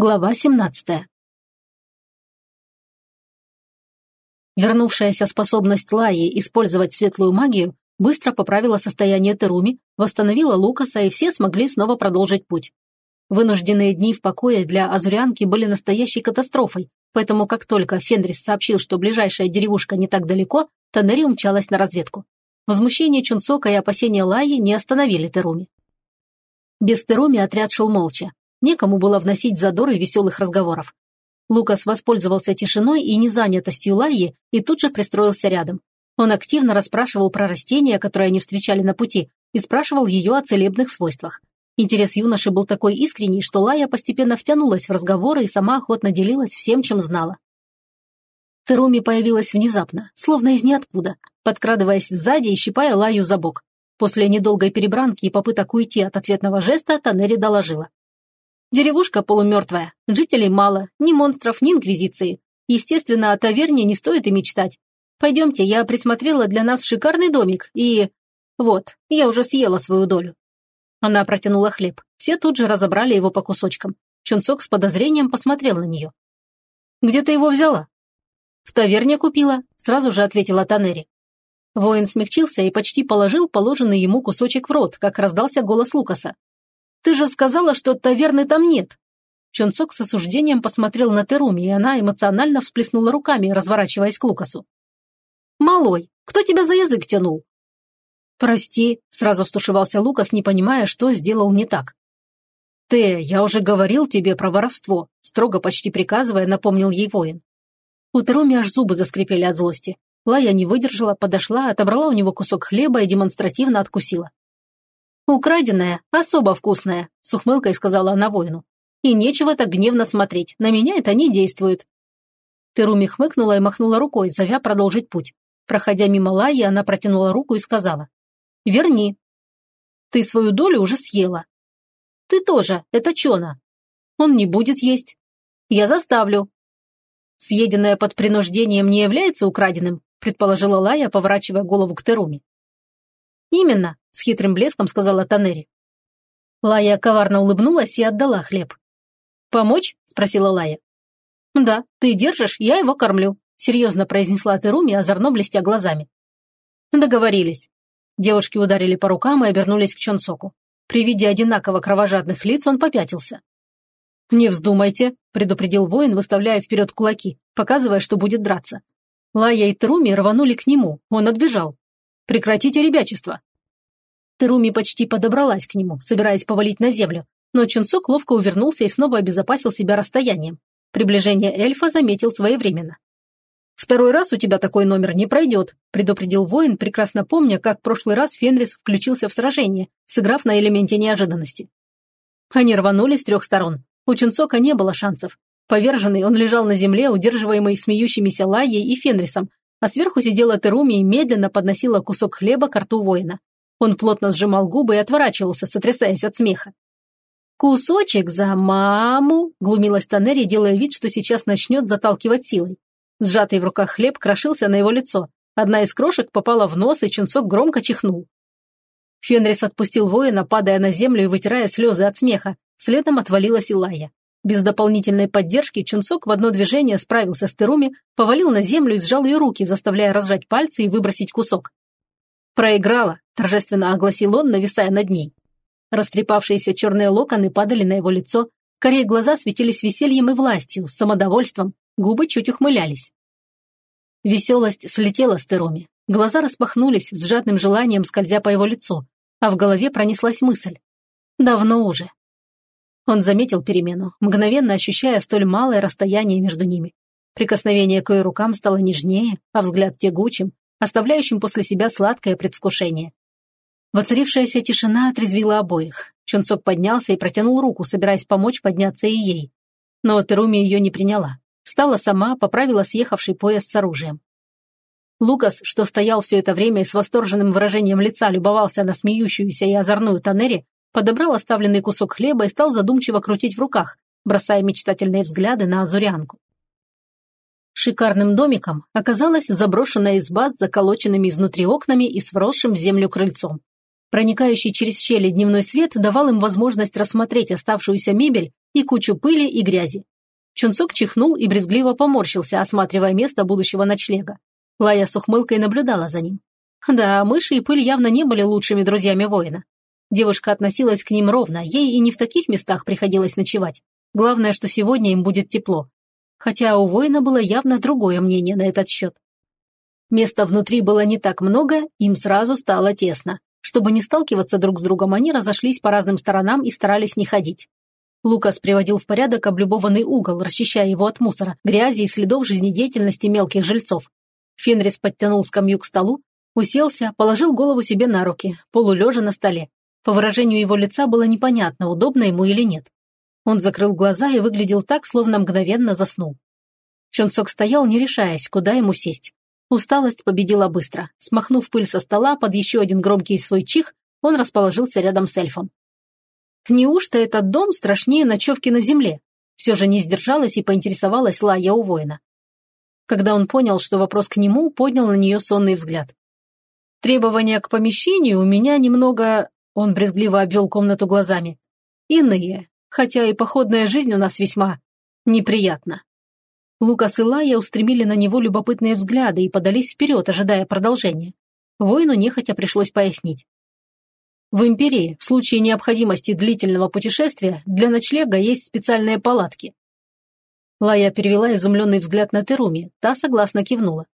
Глава 17 Вернувшаяся способность Лаи использовать светлую магию быстро поправила состояние Теруми, восстановила Лукаса, и все смогли снова продолжить путь. Вынужденные дни в покое для азурянки были настоящей катастрофой, поэтому как только Фенрис сообщил, что ближайшая деревушка не так далеко, Танери умчалась на разведку. Возмущение Чунцока и опасения Лаи не остановили Теруми. Без Теруми отряд шел молча. Некому было вносить задор и веселых разговоров. Лукас воспользовался тишиной и незанятостью Лайи и тут же пристроился рядом. Он активно расспрашивал про растения, которые они встречали на пути, и спрашивал ее о целебных свойствах. Интерес юноши был такой искренний, что Лая постепенно втянулась в разговоры и сама охотно делилась всем, чем знала. Теруми появилась внезапно, словно из ниоткуда, подкрадываясь сзади и щипая Лаю за бок. После недолгой перебранки и попыток уйти от ответного жеста Танери доложила. Деревушка полумертвая, жителей мало, ни монстров, ни инквизиции. Естественно, о таверне не стоит и мечтать. Пойдемте, я присмотрела для нас шикарный домик и... Вот, я уже съела свою долю. Она протянула хлеб. Все тут же разобрали его по кусочкам. Чунцок с подозрением посмотрел на нее. «Где ты его взяла?» «В таверне купила», – сразу же ответила Танери. Воин смягчился и почти положил положенный ему кусочек в рот, как раздался голос Лукаса. Ты же сказала, что таверны там нет!» Чонцок с осуждением посмотрел на Теруми, и она эмоционально всплеснула руками, разворачиваясь к Лукасу. «Малой, кто тебя за язык тянул?» «Прости», – сразу стушевался Лукас, не понимая, что сделал не так. «Ты, я уже говорил тебе про воровство», – строго почти приказывая, напомнил ей воин. У Теруми аж зубы заскрипели от злости. Лая не выдержала, подошла, отобрала у него кусок хлеба и демонстративно откусила. «Украденная, особо вкусная», – с ухмылкой сказала она воину. «И нечего так гневно смотреть, на меня это не действует». Теруми хмыкнула и махнула рукой, зовя продолжить путь. Проходя мимо Лаи, она протянула руку и сказала. «Верни». «Ты свою долю уже съела». «Ты тоже, это Чона». «Он не будет есть». «Я заставлю». «Съеденное под принуждением не является украденным», предположила Лая, поворачивая голову к Теруми. «Именно», – с хитрым блеском сказала Танери. Лая коварно улыбнулась и отдала хлеб. «Помочь?» – спросила Лая. «Да, ты держишь, я его кормлю», – серьезно произнесла Теруми, озорно блестя глазами. Договорились. Девушки ударили по рукам и обернулись к Чонсоку. При виде одинаково кровожадных лиц он попятился. «Не вздумайте», – предупредил воин, выставляя вперед кулаки, показывая, что будет драться. Лая и Теруми рванули к нему, он отбежал. Прекратите ребячество!» Теруми почти подобралась к нему, собираясь повалить на землю, но Чунцок ловко увернулся и снова обезопасил себя расстоянием. Приближение эльфа заметил своевременно. «Второй раз у тебя такой номер не пройдет», предупредил воин, прекрасно помня, как в прошлый раз Фенрис включился в сражение, сыграв на элементе неожиданности. Они рванули с трех сторон. У Чунцока не было шансов. Поверженный, он лежал на земле, удерживаемый смеющимися Лайей и Фенрисом, а сверху сидела Теруми и медленно подносила кусок хлеба к рту воина. Он плотно сжимал губы и отворачивался, сотрясаясь от смеха. «Кусочек за маму!» – глумилась Танери, делая вид, что сейчас начнет заталкивать силой. Сжатый в руках хлеб крошился на его лицо. Одна из крошек попала в нос, и Чунцок громко чихнул. Фенрис отпустил воина, падая на землю и вытирая слезы от смеха. Следом отвалилась Илая. Без дополнительной поддержки Чунсок в одно движение справился с Теруми, повалил на землю и сжал ее руки, заставляя разжать пальцы и выбросить кусок. «Проиграла», – торжественно огласил он, нависая над ней. Растрепавшиеся черные локоны падали на его лицо, корее глаза светились весельем и властью, самодовольством, губы чуть ухмылялись. Веселость слетела с Теруми. Глаза распахнулись с жадным желанием, скользя по его лицу, а в голове пронеслась мысль. Давно уже, он заметил перемену, мгновенно ощущая столь малое расстояние между ними. Прикосновение к ее рукам стало нежнее, а взгляд тягучим, оставляющим после себя сладкое предвкушение. Воцарившаяся тишина отрезвила обоих. Чунцок поднялся и протянул руку, собираясь помочь подняться и ей. Но Теруми ее не приняла. Встала сама, поправила съехавший пояс с оружием. Лукас, что стоял все это время и с восторженным выражением лица любовался на смеющуюся и озорную Танери, подобрал оставленный кусок хлеба и стал задумчиво крутить в руках, бросая мечтательные взгляды на Азурянку. Шикарным домиком оказалась заброшенная изба с заколоченными изнутри окнами и с вросшим в землю крыльцом. Проникающий через щели дневной свет давал им возможность рассмотреть оставшуюся мебель и кучу пыли и грязи. Чунцок чихнул и брезгливо поморщился, осматривая место будущего ночлега. Лая с ухмылкой наблюдала за ним. Да, мыши и пыль явно не были лучшими друзьями воина. Девушка относилась к ним ровно, ей и не в таких местах приходилось ночевать. Главное, что сегодня им будет тепло. Хотя у воина было явно другое мнение на этот счет. Места внутри было не так много, им сразу стало тесно. Чтобы не сталкиваться друг с другом, они разошлись по разным сторонам и старались не ходить. Лукас приводил в порядок облюбованный угол, расчищая его от мусора, грязи и следов жизнедеятельности мелких жильцов. Фенрис подтянул скамью к столу, уселся, положил голову себе на руки, полулежа на столе. По выражению его лица было непонятно, удобно ему или нет. Он закрыл глаза и выглядел так, словно мгновенно заснул. Чонсок стоял, не решаясь, куда ему сесть. Усталость победила быстро. Смахнув пыль со стола под еще один громкий свой чих, он расположился рядом с эльфом. Неужто этот дом страшнее ночевки на земле? Все же не сдержалась и поинтересовалась Лая у воина. Когда он понял, что вопрос к нему, поднял на нее сонный взгляд. Требования к помещению у меня немного... Он брезгливо обвел комнату глазами. Иные, хотя и походная жизнь у нас весьма неприятна. Лукас и Лая устремили на него любопытные взгляды и подались вперед, ожидая продолжения. Воину нехотя пришлось пояснить. В Империи в случае необходимости длительного путешествия для ночлега есть специальные палатки. Лая перевела изумленный взгляд на Теруми, та согласно кивнула.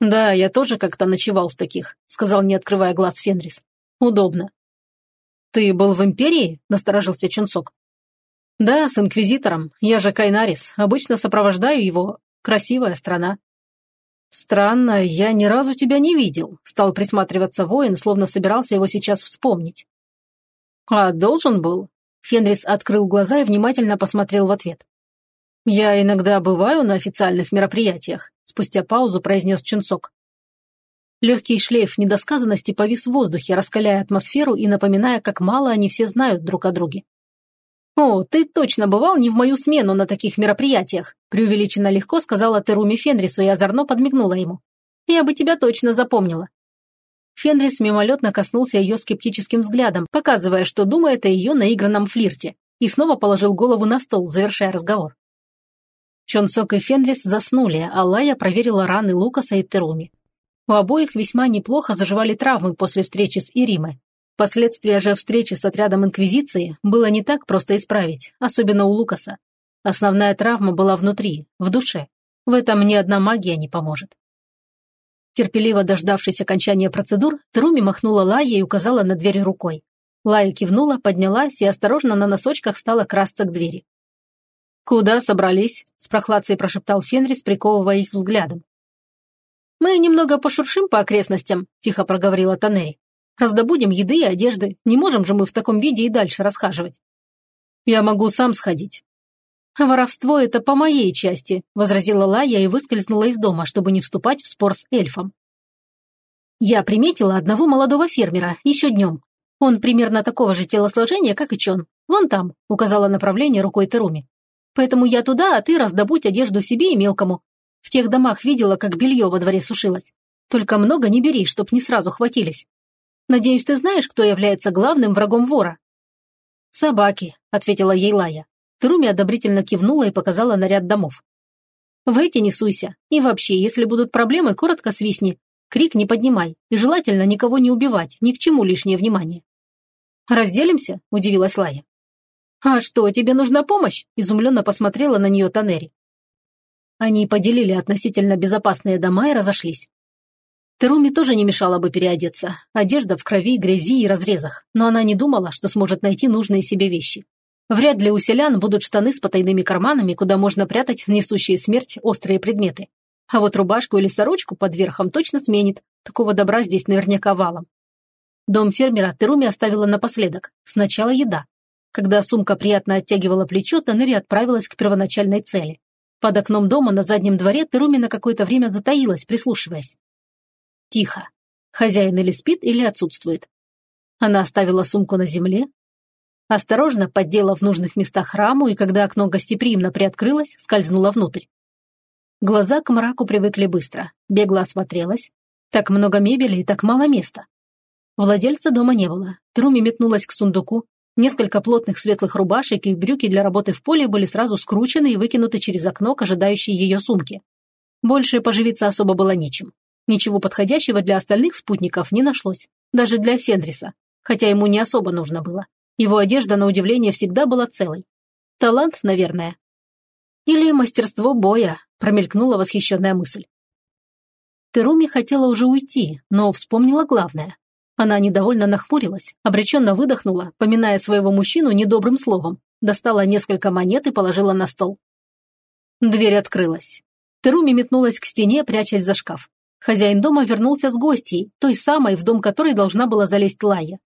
«Да, я тоже как-то ночевал в таких», — сказал, не открывая глаз Фенрис. «Удобно». «Ты был в Империи?» — насторожился Чунцок. «Да, с Инквизитором. Я же Кайнарис. Обычно сопровождаю его. Красивая страна». «Странно, я ни разу тебя не видел», — стал присматриваться воин, словно собирался его сейчас вспомнить. «А должен был?» Фенрис открыл глаза и внимательно посмотрел в ответ. «Я иногда бываю на официальных мероприятиях», – спустя паузу произнес Чунцок. Легкий шлейф недосказанности повис в воздухе, раскаляя атмосферу и напоминая, как мало они все знают друг о друге. «О, ты точно бывал не в мою смену на таких мероприятиях», преувеличенно легко сказала Теруми Фенрису и озорно подмигнула ему. «Я бы тебя точно запомнила». Фенрис мимолетно коснулся ее скептическим взглядом, показывая, что думает о ее наигранном флирте, и снова положил голову на стол, завершая разговор. Чонсок и Фенрис заснули, а Лая проверила раны Лукаса и Теруми. У обоих весьма неплохо заживали травмы после встречи с Иримой. Последствия же встречи с отрядом Инквизиции было не так просто исправить, особенно у Лукаса. Основная травма была внутри, в душе. В этом ни одна магия не поможет. Терпеливо дождавшись окончания процедур, Теруми махнула Лая и указала на дверь рукой. Лая кивнула, поднялась и осторожно на носочках стала красться к двери. «Куда собрались?» – с прохладцей прошептал Фенрис, приковывая их взглядом. «Мы немного пошуршим по окрестностям», – тихо проговорила Танери. «Раздобудем еды и одежды. Не можем же мы в таком виде и дальше расхаживать». «Я могу сам сходить». «Воровство – это по моей части», – возразила Лая и выскользнула из дома, чтобы не вступать в спор с эльфом. «Я приметила одного молодого фермера еще днем. Он примерно такого же телосложения, как и Чон. Вон там», – указала направление рукой Теруми. Поэтому я туда, а ты раздобудь одежду себе и мелкому. В тех домах видела, как белье во дворе сушилось. Только много не бери, чтоб не сразу хватились. Надеюсь, ты знаешь, кто является главным врагом вора?» «Собаки», — ответила ей Лая. Труми одобрительно кивнула и показала наряд домов. «В эти не суйся. И вообще, если будут проблемы, коротко свистни. Крик не поднимай. И желательно никого не убивать, ни к чему лишнее внимание». «Разделимся?» – удивилась Лая. «А что, тебе нужна помощь?» – изумленно посмотрела на нее Танери. Они поделили относительно безопасные дома и разошлись. Теруми тоже не мешало бы переодеться. Одежда в крови, грязи и разрезах. Но она не думала, что сможет найти нужные себе вещи. Вряд ли у селян будут штаны с потайными карманами, куда можно прятать несущие смерть острые предметы. А вот рубашку или сорочку под верхом точно сменит. Такого добра здесь наверняка валом. Дом фермера Теруми оставила напоследок. Сначала еда. Когда сумка приятно оттягивала плечо, Танери отправилась к первоначальной цели. Под окном дома на заднем дворе Теруми на какое-то время затаилась, прислушиваясь. Тихо. Хозяин или спит, или отсутствует. Она оставила сумку на земле, осторожно поддела в нужных местах раму, и когда окно гостеприимно приоткрылось, скользнула внутрь. Глаза к мраку привыкли быстро, бегло осмотрелась. Так много мебели и так мало места. Владельца дома не было. Труми метнулась к сундуку, Несколько плотных светлых рубашек и брюки для работы в поле были сразу скручены и выкинуты через окно к ожидающей ее сумке. Больше поживиться особо было нечем. Ничего подходящего для остальных спутников не нашлось, даже для Фендриса, хотя ему не особо нужно было. Его одежда, на удивление, всегда была целой. Талант, наверное. Или мастерство боя, промелькнула восхищенная мысль. Теруми хотела уже уйти, но вспомнила главное. Она недовольно нахмурилась, обреченно выдохнула, поминая своего мужчину недобрым словом, достала несколько монет и положила на стол. Дверь открылась. Теруми метнулась к стене, прячась за шкаф. Хозяин дома вернулся с гостьей, той самой, в дом которой должна была залезть Лая.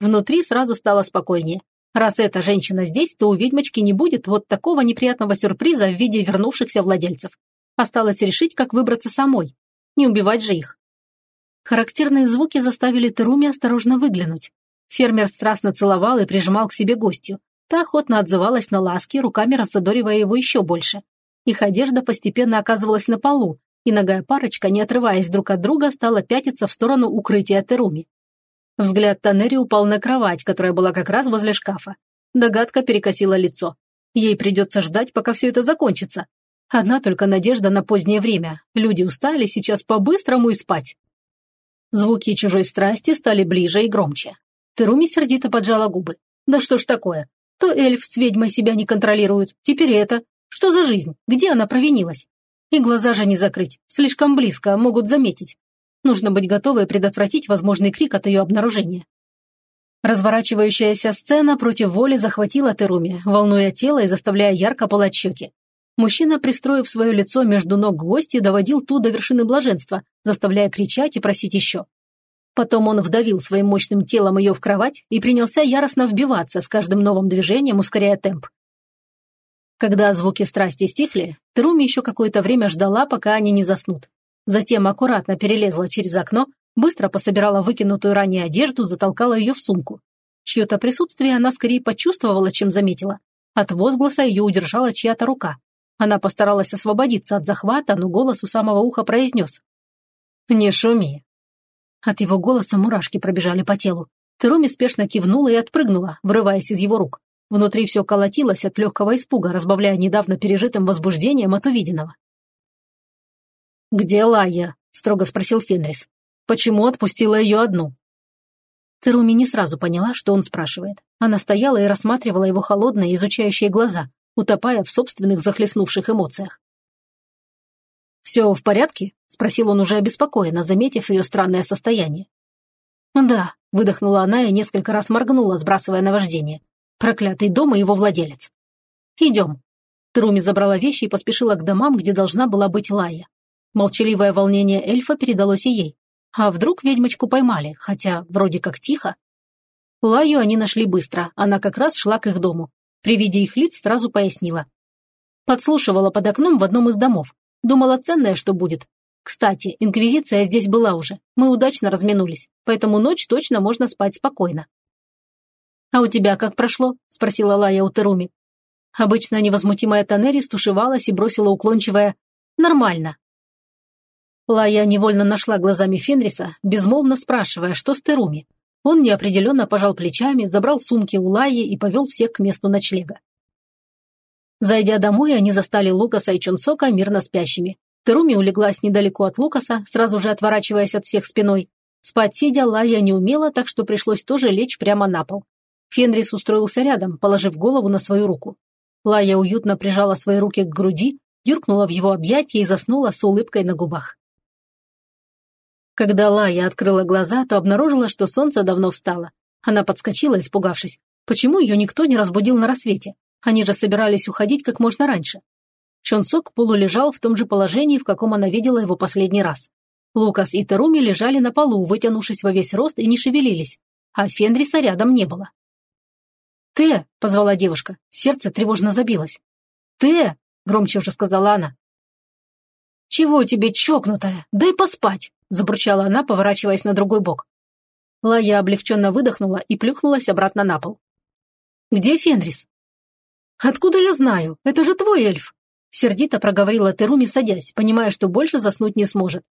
Внутри сразу стало спокойнее. Раз эта женщина здесь, то у ведьмочки не будет вот такого неприятного сюрприза в виде вернувшихся владельцев. Осталось решить, как выбраться самой. Не убивать же их. Характерные звуки заставили Теруми осторожно выглянуть. Фермер страстно целовал и прижимал к себе гостью. Та охотно отзывалась на ласки, руками рассадоривая его еще больше. Их одежда постепенно оказывалась на полу, и ногая парочка, не отрываясь друг от друга, стала пятиться в сторону укрытия Теруми. Взгляд Танери упал на кровать, которая была как раз возле шкафа. Догадка перекосила лицо. Ей придется ждать, пока все это закончится. Одна только надежда на позднее время. Люди устали, сейчас по-быстрому и спать. Звуки чужой страсти стали ближе и громче. Теруми сердито поджала губы. «Да что ж такое? То эльф с ведьмой себя не контролируют, теперь это. Что за жизнь? Где она провинилась? И глаза же не закрыть, слишком близко, могут заметить. Нужно быть готовой предотвратить возможный крик от ее обнаружения». Разворачивающаяся сцена против воли захватила Теруми, волнуя тело и заставляя ярко пылать щеки. Мужчина, пристроив свое лицо между ног гостя, доводил ту до вершины блаженства, заставляя кричать и просить еще. Потом он вдавил своим мощным телом ее в кровать и принялся яростно вбиваться с каждым новым движением, ускоряя темп. Когда звуки страсти стихли, Теруми еще какое-то время ждала, пока они не заснут. Затем аккуратно перелезла через окно, быстро пособирала выкинутую ранее одежду, затолкала ее в сумку. Чье-то присутствие она скорее почувствовала, чем заметила. От возгласа ее удержала чья-то рука. Она постаралась освободиться от захвата, но голос у самого уха произнес. «Не шуми». От его голоса мурашки пробежали по телу. Теруми спешно кивнула и отпрыгнула, врываясь из его рук. Внутри все колотилось от легкого испуга, разбавляя недавно пережитым возбуждением от увиденного. «Где Лая?» – строго спросил Фенрис. «Почему отпустила ее одну?» Теруми не сразу поняла, что он спрашивает. Она стояла и рассматривала его холодные, изучающие глаза, утопая в собственных захлестнувших эмоциях. «Все в порядке?» – спросил он уже обеспокоенно, заметив ее странное состояние. «Да», – выдохнула она и несколько раз моргнула, сбрасывая наваждение. «Проклятый дом и его владелец». «Идем». Труми забрала вещи и поспешила к домам, где должна была быть Лая. Молчаливое волнение эльфа передалось и ей. А вдруг ведьмочку поймали, хотя вроде как тихо? Лаю они нашли быстро, она как раз шла к их дому. При виде их лиц сразу пояснила. Подслушивала под окном в одном из домов. Думала, ценное что будет. Кстати, инквизиция здесь была уже. Мы удачно разминулись, поэтому ночь точно можно спать спокойно. «А у тебя как прошло?» – спросила Лая у Теруми. Обычно невозмутимая Танери стушевалась и бросила уклончивое «нормально». Лая невольно нашла глазами Фенриса, безмолвно спрашивая, что с Теруми. Он неопределенно пожал плечами, забрал сумки у Лаи и повел всех к месту ночлега. Зайдя домой, они застали Лукаса и Чунсока мирно спящими. Теруми улеглась недалеко от Лукаса, сразу же отворачиваясь от всех спиной. Спать сидя Лая не умела, так что пришлось тоже лечь прямо на пол. Фенрис устроился рядом, положив голову на свою руку. Лая уютно прижала свои руки к груди, юркнула в его объятия и заснула с улыбкой на губах. Когда Лая открыла глаза, то обнаружила, что солнце давно встало. Она подскочила, испугавшись. Почему ее никто не разбудил на рассвете? Они же собирались уходить как можно раньше. Чонсок полулежал в том же положении, в каком она видела его последний раз. Лукас и Теруми лежали на полу, вытянувшись во весь рост и не шевелились, а Фенриса рядом не было. «Ты!» – позвала девушка. Сердце тревожно забилось. «Ты!» – громче уже сказала она. «Чего тебе, чокнутая? Дай поспать!» Забурчала она, поворачиваясь на другой бок. Лая облегченно выдохнула и плюхнулась обратно на пол. «Где Фенрис?» «Откуда я знаю? Это же твой эльф!» Сердито проговорила Теруми, садясь, понимая, что больше заснуть не сможет.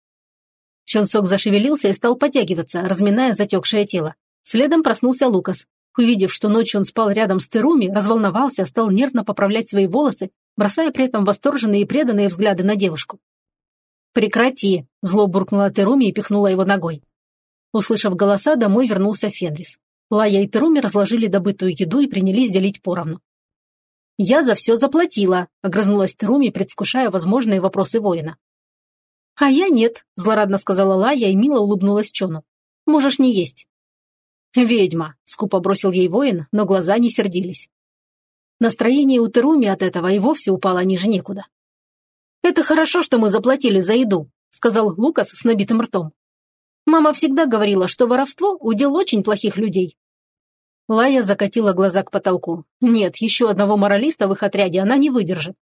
Чонсок зашевелился и стал подтягиваться, разминая затекшее тело. Следом проснулся Лукас. Увидев, что ночью он спал рядом с Теруми, разволновался, стал нервно поправлять свои волосы, бросая при этом восторженные и преданные взгляды на девушку. «Прекрати!» – зло буркнула Теруми и пихнула его ногой. Услышав голоса, домой вернулся Фенрис. Лая и Теруми разложили добытую еду и принялись делить поровну. «Я за все заплатила», – огрызнулась Теруми, предвкушая возможные вопросы воина. «А я нет», – злорадно сказала Лая и мило улыбнулась Чону. «Можешь не есть». «Ведьма», – скупо бросил ей воин, но глаза не сердились. Настроение у Теруми от этого и вовсе упало ниже некуда. «Это хорошо, что мы заплатили за еду», – сказал Лукас с набитым ртом. «Мама всегда говорила, что воровство – удел очень плохих людей». Лая закатила глаза к потолку. Нет, еще одного моралиста в их отряде она не выдержит.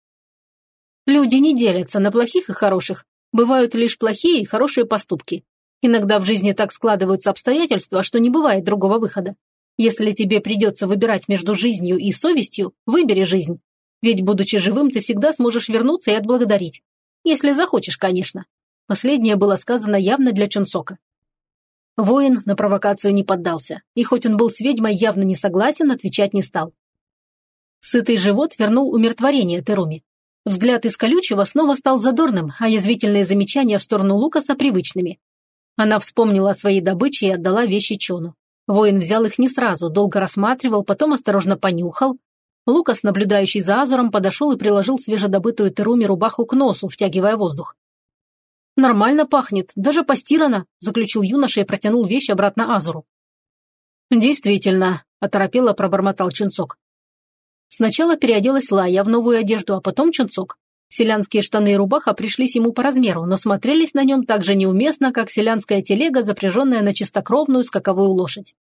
Люди не делятся на плохих и хороших. Бывают лишь плохие и хорошие поступки. Иногда в жизни так складываются обстоятельства, что не бывает другого выхода. Если тебе придется выбирать между жизнью и совестью, выбери жизнь. Ведь, будучи живым, ты всегда сможешь вернуться и отблагодарить. Если захочешь, конечно. Последнее было сказано явно для Чунсока. Воин на провокацию не поддался, и хоть он был с ведьмой явно не согласен, отвечать не стал. Сытый живот вернул умиротворение Теруми. Взгляд из колючего снова стал задорным, а язвительные замечания в сторону Лукаса привычными. Она вспомнила о своей добыче и отдала вещи Чону. Воин взял их не сразу, долго рассматривал, потом осторожно понюхал. Лукас, наблюдающий за Азуром, подошел и приложил свежедобытую Теруми рубаху к носу, втягивая воздух. «Нормально пахнет, даже постирано», – заключил юноша и протянул вещь обратно Азуру. «Действительно», – оторопело пробормотал Чунцок. Сначала переоделась Лая в новую одежду, а потом Чунцок. Селянские штаны и рубаха пришлись ему по размеру, но смотрелись на нем так же неуместно, как селянская телега, запряженная на чистокровную скаковую лошадь.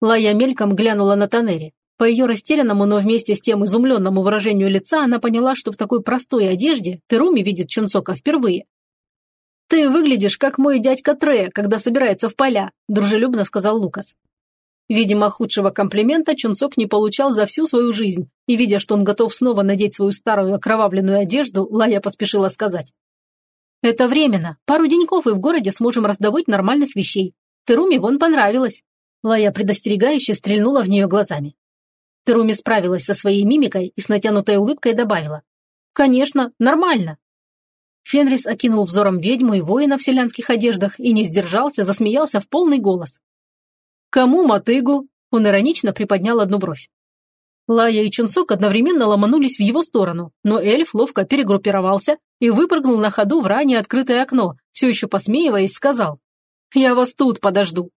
Лая мельком глянула на Танери. По ее растерянному, но вместе с тем изумленному выражению лица она поняла, что в такой простой одежде Теруми видит Чунцока впервые. «Ты выглядишь, как мой дядька Трея, когда собирается в поля», – дружелюбно сказал Лукас. Видимо, худшего комплимента Чунцок не получал за всю свою жизнь, и, видя, что он готов снова надеть свою старую окровавленную одежду, Лая поспешила сказать. «Это временно. Пару деньков и в городе сможем раздобыть нормальных вещей. Теруми вон понравилось». Лая предостерегающе стрельнула в нее глазами. Теруми справилась со своей мимикой и с натянутой улыбкой добавила. «Конечно, нормально. Фенрис окинул взором ведьму и воина в селянских одеждах и не сдержался, засмеялся в полный голос. «Кому мотыгу?» Он иронично приподнял одну бровь. Лая и Чунсок одновременно ломанулись в его сторону, но эльф ловко перегруппировался и выпрыгнул на ходу в ранее открытое окно, все еще посмеиваясь, сказал «Я вас тут подожду».